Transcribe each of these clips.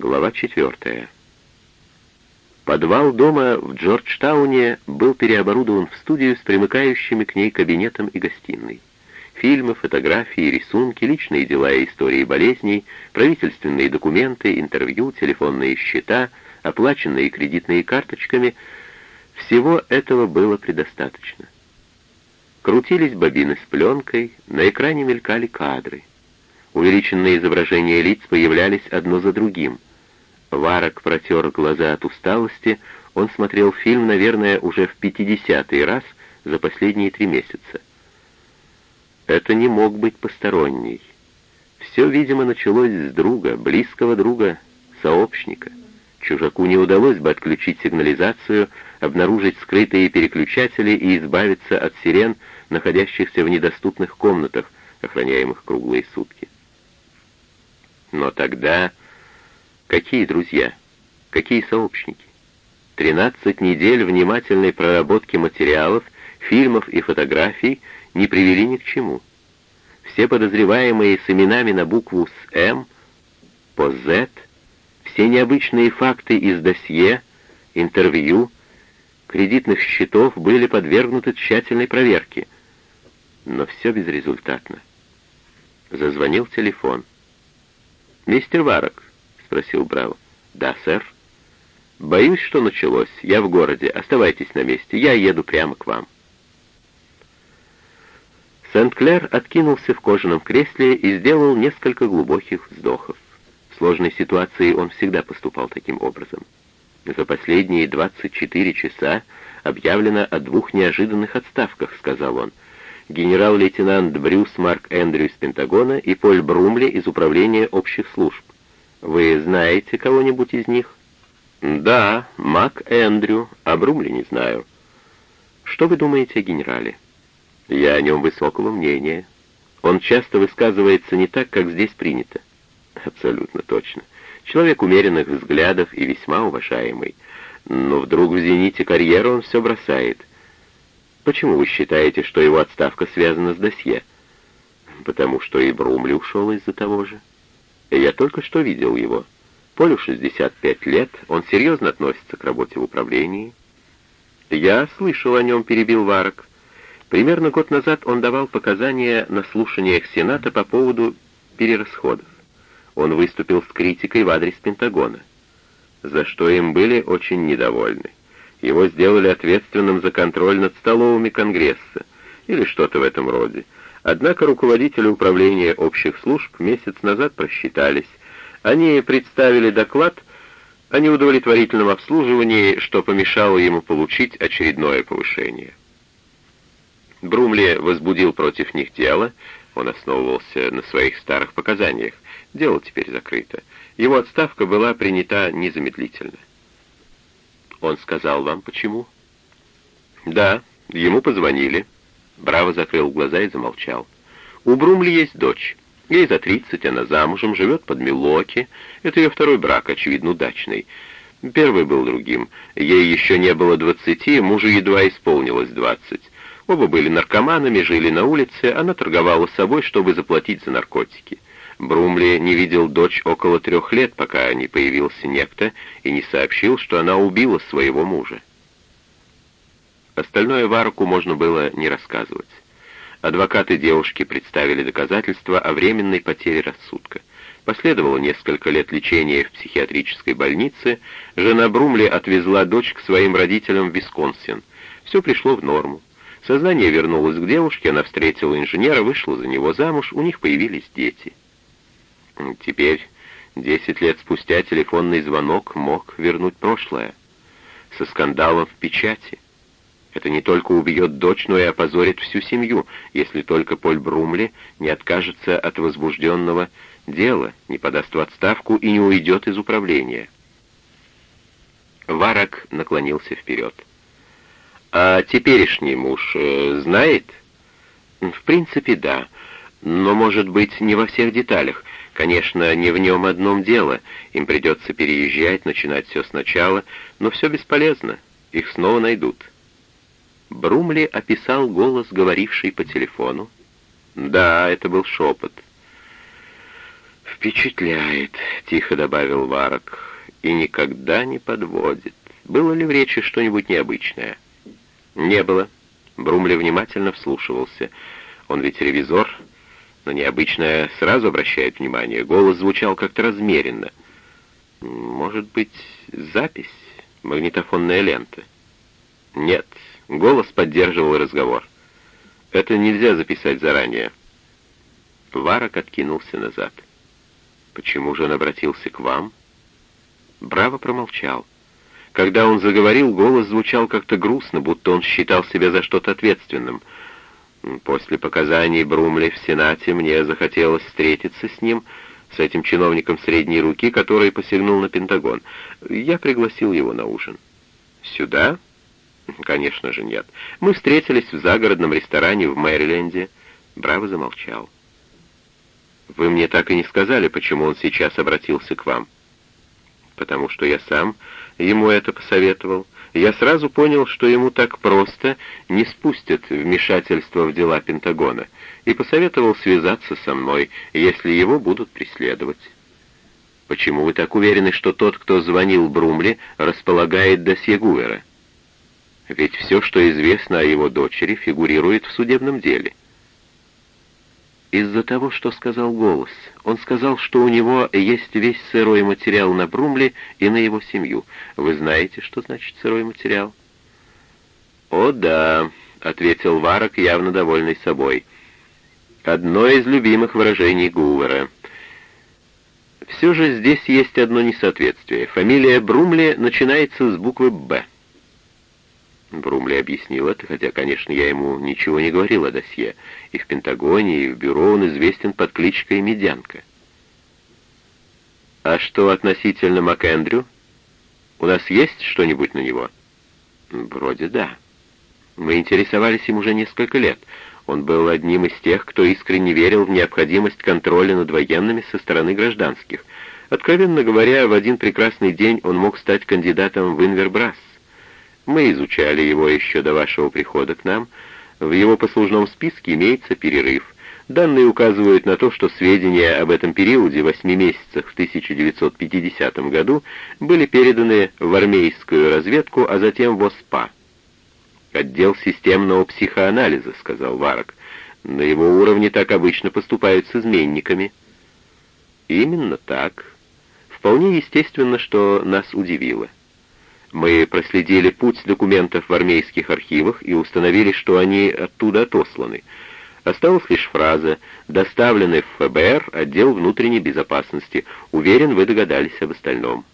Глава четвертая. Подвал дома в Джорджтауне был переоборудован в студию с примыкающими к ней кабинетом и гостиной. Фильмы, фотографии, рисунки, личные дела и истории болезней, правительственные документы, интервью, телефонные счета, оплаченные кредитные карточками — всего этого было предостаточно. Крутились бобины с пленкой, на экране мелькали кадры. Увеличенные изображения лиц появлялись одно за другим. Варок протер глаза от усталости, он смотрел фильм, наверное, уже в пятидесятый раз за последние три месяца. Это не мог быть посторонний. Все, видимо, началось с друга, близкого друга, сообщника. Чужаку не удалось бы отключить сигнализацию, обнаружить скрытые переключатели и избавиться от сирен, находящихся в недоступных комнатах, охраняемых круглые сутки. Но тогда какие друзья, какие сообщники? Тринадцать недель внимательной проработки материалов, фильмов и фотографий — не привели ни к чему. Все подозреваемые с именами на букву с «М», по «З», все необычные факты из досье, интервью, кредитных счетов были подвергнуты тщательной проверке. Но все безрезультатно. Зазвонил телефон. «Мистер Варок?» — спросил Браво. «Да, сэр». «Боюсь, что началось. Я в городе. Оставайтесь на месте. Я еду прямо к вам». Сент-Клер откинулся в кожаном кресле и сделал несколько глубоких вздохов. В сложной ситуации он всегда поступал таким образом. «За последние 24 часа объявлено о двух неожиданных отставках», — сказал он. «Генерал-лейтенант Брюс Марк Эндрю из Пентагона и Поль Брумли из Управления общих служб. Вы знаете кого-нибудь из них?» «Да, Мак Эндрю, а Брумли не знаю». «Что вы думаете о генерале?» Я о нем высокого мнения. Он часто высказывается не так, как здесь принято. Абсолютно точно. Человек умеренных взглядов и весьма уважаемый. Но вдруг в зените карьеры он все бросает. Почему вы считаете, что его отставка связана с досье? Потому что и Брумли ушел из-за того же. Я только что видел его. Полю 65 лет, он серьезно относится к работе в управлении. Я слышал о нем, перебил Варок. Примерно год назад он давал показания на слушаниях Сената по поводу перерасходов. Он выступил с критикой в адрес Пентагона, за что им были очень недовольны. Его сделали ответственным за контроль над столовыми Конгресса или что-то в этом роде. Однако руководители управления общих служб месяц назад просчитались. Они представили доклад о неудовлетворительном обслуживании, что помешало ему получить очередное повышение. Брумли возбудил против них дело, он основывался на своих старых показаниях. Дело теперь закрыто. Его отставка была принята незамедлительно. Он сказал вам, почему? Да, ему позвонили. Браво закрыл глаза и замолчал. У Брумли есть дочь. Ей за тридцать, она замужем, живет под Милоки. Это ее второй брак, очевидно, удачный. Первый был другим. Ей еще не было двадцати, мужу едва исполнилось двадцать. Оба были наркоманами, жили на улице, она торговала собой, чтобы заплатить за наркотики. Брумли не видел дочь около трех лет, пока не появился некто и не сообщил, что она убила своего мужа. Остальное Варку можно было не рассказывать. Адвокаты девушки представили доказательства о временной потере рассудка. Последовало несколько лет лечения в психиатрической больнице, жена Брумли отвезла дочь к своим родителям в Висконсин. Все пришло в норму. Сознание вернулось к девушке, она встретила инженера, вышла за него замуж, у них появились дети. Теперь, десять лет спустя, телефонный звонок мог вернуть прошлое. Со скандалом в печати. Это не только убьет дочь, но и опозорит всю семью, если только Поль Брумли не откажется от возбужденного дела, не подаст в отставку и не уйдет из управления. Варак наклонился вперед. А теперешний муж э, знает? В принципе, да. Но, может быть, не во всех деталях. Конечно, не в нем одном дело. Им придется переезжать, начинать все сначала. Но все бесполезно. Их снова найдут. Брумли описал голос, говоривший по телефону. Да, это был шепот. «Впечатляет», — тихо добавил Варок, — «и никогда не подводит. Было ли в речи что-нибудь необычное?» «Не было». Брумли внимательно вслушивался. «Он ведь ревизор, но необычное сразу обращает внимание. Голос звучал как-то размеренно. Может быть, запись, магнитофонная лента?» «Нет». Голос поддерживал разговор. «Это нельзя записать заранее». Варок откинулся назад. «Почему же он обратился к вам?» Браво промолчал. Когда он заговорил, голос звучал как-то грустно, будто он считал себя за что-то ответственным. После показаний Брумли в Сенате мне захотелось встретиться с ним, с этим чиновником средней руки, который посягнул на Пентагон. Я пригласил его на ужин. «Сюда?» «Конечно же нет. Мы встретились в загородном ресторане в Мэриленде». Браво замолчал. «Вы мне так и не сказали, почему он сейчас обратился к вам». «Потому что я сам ему это посоветовал. Я сразу понял, что ему так просто не спустят вмешательство в дела Пентагона, и посоветовал связаться со мной, если его будут преследовать. Почему вы так уверены, что тот, кто звонил Брумли, располагает досье Гувера? Ведь все, что известно о его дочери, фигурирует в судебном деле. Из-за того, что сказал голос. Он сказал, что у него есть весь сырой материал на Брумле и на его семью. Вы знаете, что значит сырой материал? «О, да», — ответил Варок, явно довольный собой. «Одно из любимых выражений Гувера. Все же здесь есть одно несоответствие. Фамилия Брумле начинается с буквы «Б». Брумли объяснил это, хотя, конечно, я ему ничего не говорил о досье. И в Пентагоне, и в бюро он известен под кличкой «Медянка». «А что относительно МакЭндрю? У нас есть что-нибудь на него?» «Вроде да. Мы интересовались им уже несколько лет. Он был одним из тех, кто искренне верил в необходимость контроля над военными со стороны гражданских. Откровенно говоря, в один прекрасный день он мог стать кандидатом в Инвербрас. Мы изучали его еще до вашего прихода к нам. В его послужном списке имеется перерыв. Данные указывают на то, что сведения об этом периоде, восьми месяцах в 1950 году, были переданы в армейскую разведку, а затем в ОСПА. «Отдел системного психоанализа», — сказал Варок. «На его уровне так обычно поступают с изменниками». «Именно так. Вполне естественно, что нас удивило». Мы проследили путь документов в армейских архивах и установили, что они оттуда отосланы. Осталась лишь фраза «Доставлены в ФБР, отдел внутренней безопасности. Уверен, вы догадались об остальном».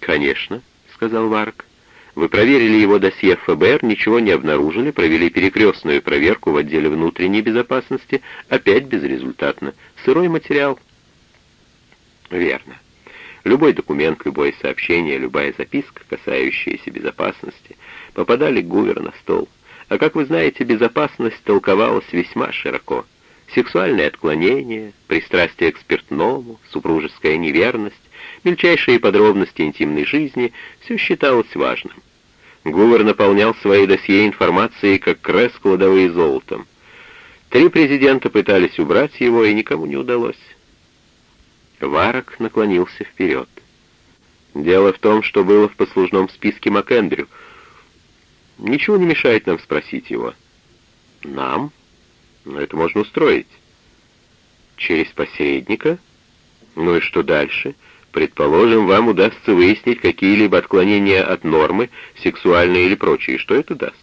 «Конечно», — сказал Варк. «Вы проверили его досье ФБР, ничего не обнаружили, провели перекрестную проверку в отделе внутренней безопасности, опять безрезультатно. Сырой материал». «Верно. Любой документ, любое сообщение, любая записка, касающаяся безопасности, попадали Гувер на стол. А как вы знаете, безопасность толковалась весьма широко. Сексуальное отклонение, пристрастие к спиртному, супружеская неверность, мельчайшие подробности интимной жизни — все считалось важным. Гувер наполнял свои досье информацией, как крес кладовые золотом. Три президента пытались убрать его, и никому не удалось. Варок наклонился вперед. «Дело в том, что было в послужном списке МакЭндрю. Ничего не мешает нам спросить его». «Нам? Но это можно устроить». «Через посредника? Ну и что дальше?» Предположим, вам удастся выяснить какие-либо отклонения от нормы, сексуальные или прочие. Что это даст?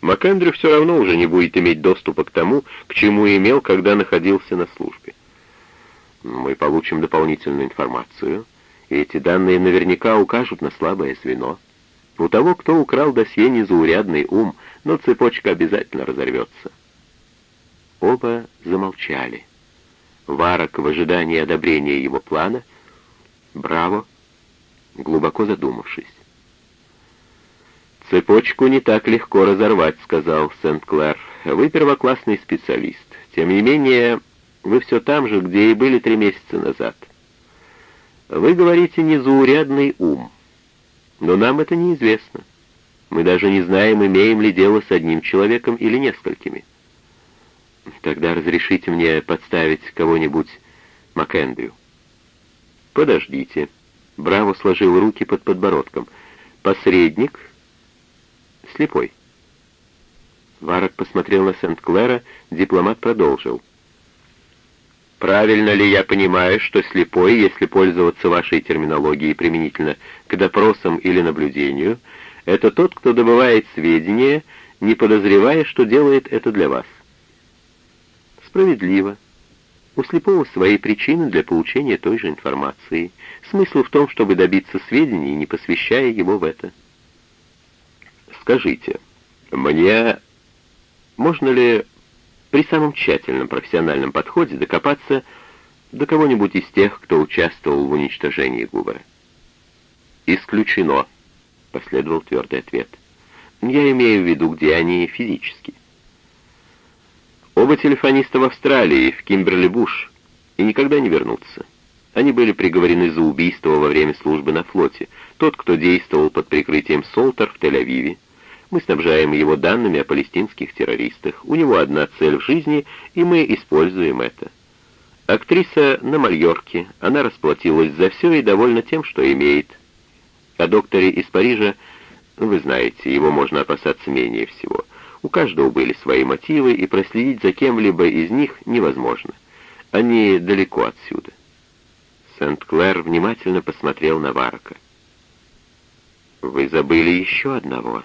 МакЭндрю все равно уже не будет иметь доступа к тому, к чему имел, когда находился на службе мы получим дополнительную информацию, и эти данные наверняка укажут на слабое звено. У того, кто украл досье, незаурядный ум, но цепочка обязательно разорвется. Оба замолчали. Варок в ожидании одобрения его плана, Браво, глубоко задумавшись. «Цепочку не так легко разорвать», — сказал Сент-Клэр. «Вы первоклассный специалист. Тем не менее, вы все там же, где и были три месяца назад. Вы говорите «незаурядный ум», но нам это неизвестно. Мы даже не знаем, имеем ли дело с одним человеком или несколькими. Тогда разрешите мне подставить кого-нибудь Макэндрю. «Подождите». Браво сложил руки под подбородком. «Посредник?» «Слепой». Варок посмотрел на Сент-Клэра, дипломат продолжил. «Правильно ли я понимаю, что слепой, если пользоваться вашей терминологией применительно к допросам или наблюдению, это тот, кто добывает сведения, не подозревая, что делает это для вас?» «Справедливо», у слепого свои причины для получения той же информации. Смысл в том, чтобы добиться сведений, не посвящая его в это. Скажите, мне можно ли при самом тщательном профессиональном подходе докопаться до кого-нибудь из тех, кто участвовал в уничтожении Гувера? «Исключено», — последовал твердый ответ. «Я имею в виду, где они физически». Оба телефониста в Австралии, в Кимберли-Буш, и никогда не вернутся. Они были приговорены за убийство во время службы на флоте. Тот, кто действовал под прикрытием Солтер в Тель-Авиве. Мы снабжаем его данными о палестинских террористах. У него одна цель в жизни, и мы используем это. Актриса на Мальорке. Она расплатилась за все и довольна тем, что имеет. О докторе из Парижа, вы знаете, его можно опасаться менее всего. У каждого были свои мотивы, и проследить за кем-либо из них невозможно. Они далеко отсюда. Сент-Клэр внимательно посмотрел на Варка. «Вы забыли еще одного.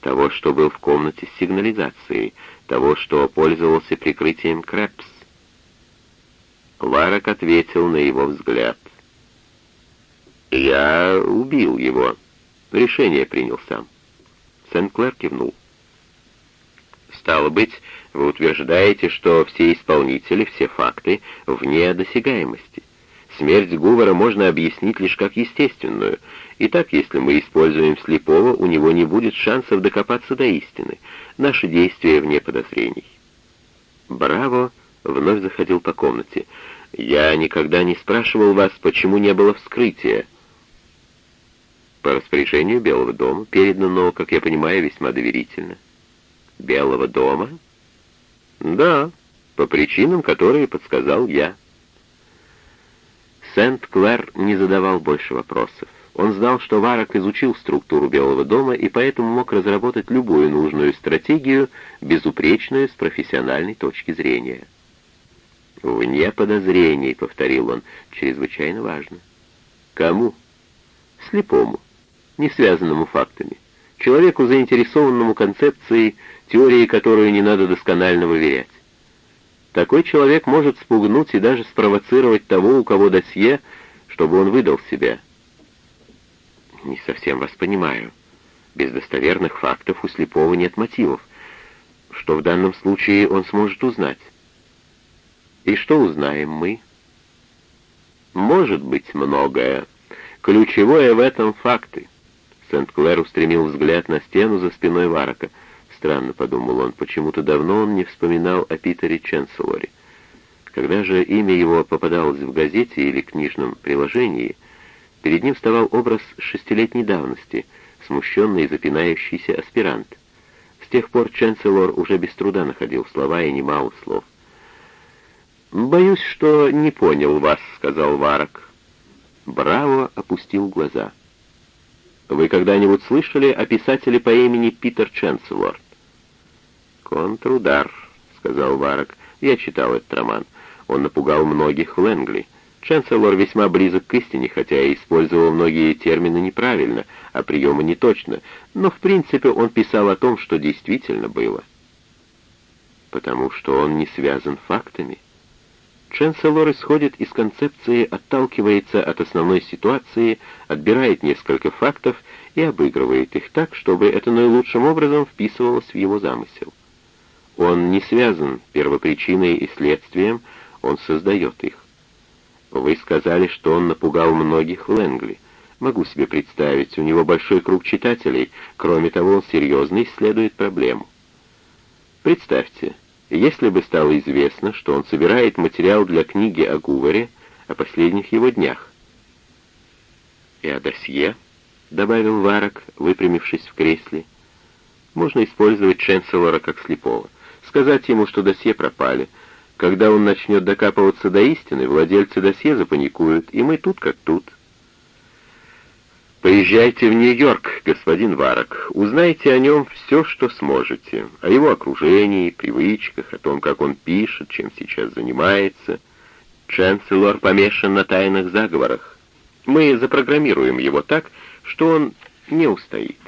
Того, что был в комнате с сигнализацией, того, что пользовался прикрытием Крэпс». Варок ответил на его взгляд. «Я убил его. Решение принял сам». Сент-Клэр кивнул. Стало быть, вы утверждаете, что все исполнители, все факты вне досягаемости. Смерть Гувера можно объяснить лишь как естественную. И так, если мы используем слепого, у него не будет шансов докопаться до истины. Наши действия вне подозрений. Браво вновь заходил по комнате. «Я никогда не спрашивал вас, почему не было вскрытия». По распоряжению Белого дома, переданного, как я понимаю, весьма доверительно. Белого дома? Да, по причинам, которые подсказал я. Сент-Клэр не задавал больше вопросов. Он знал, что Варок изучил структуру Белого дома и поэтому мог разработать любую нужную стратегию, безупречную с профессиональной точки зрения. «Вне подозрений», — повторил он, — «чрезвычайно важно». «Кому?» «Слепому, не связанному фактами. Человеку, заинтересованному концепцией теории, которую не надо досконально выверять. Такой человек может спугнуть и даже спровоцировать того, у кого досье, чтобы он выдал себя. Не совсем вас понимаю. Без достоверных фактов у слепого нет мотивов. Что в данном случае он сможет узнать? И что узнаем мы? Может быть многое. Ключевое в этом факты. Сент-Клэр устремил взгляд на стену за спиной Варака — Странно, подумал он, почему-то давно он не вспоминал о Питере Ченселоре. Когда же имя его попадалось в газете или книжном приложении, перед ним вставал образ шестилетней давности, смущенный и запинающийся аспирант. С тех пор Ченселор уже без труда находил слова и немало слов. «Боюсь, что не понял вас», — сказал Варок. Браво опустил глаза. «Вы когда-нибудь слышали о писателе по имени Питер Ченселор?» «Контрудар», — сказал Варок. «Я читал этот роман. Он напугал многих в Лэнгли. Ченселор весьма близок к истине, хотя и использовал многие термины неправильно, а приемы не точно, но в принципе он писал о том, что действительно было. Потому что он не связан фактами. Ченселор исходит из концепции, отталкивается от основной ситуации, отбирает несколько фактов и обыгрывает их так, чтобы это наилучшим образом вписывалось в его замысел. Он не связан первопричиной и следствием, он создает их. Вы сказали, что он напугал многих в Лэнгли. Могу себе представить, у него большой круг читателей, кроме того, он серьезно исследует проблему. Представьте, если бы стало известно, что он собирает материал для книги о Гувере, о последних его днях. «И о досье», — добавил Варок, выпрямившись в кресле, — «можно использовать Ченселора как слепого сказать ему, что досье пропали. Когда он начнет докапываться до истины, владельцы досье запаникуют, и мы тут как тут. Поезжайте в Нью-Йорк, господин Варок. Узнайте о нем все, что сможете. О его окружении, привычках, о том, как он пишет, чем сейчас занимается. Чанселор помешан на тайных заговорах. Мы запрограммируем его так, что он не устоит.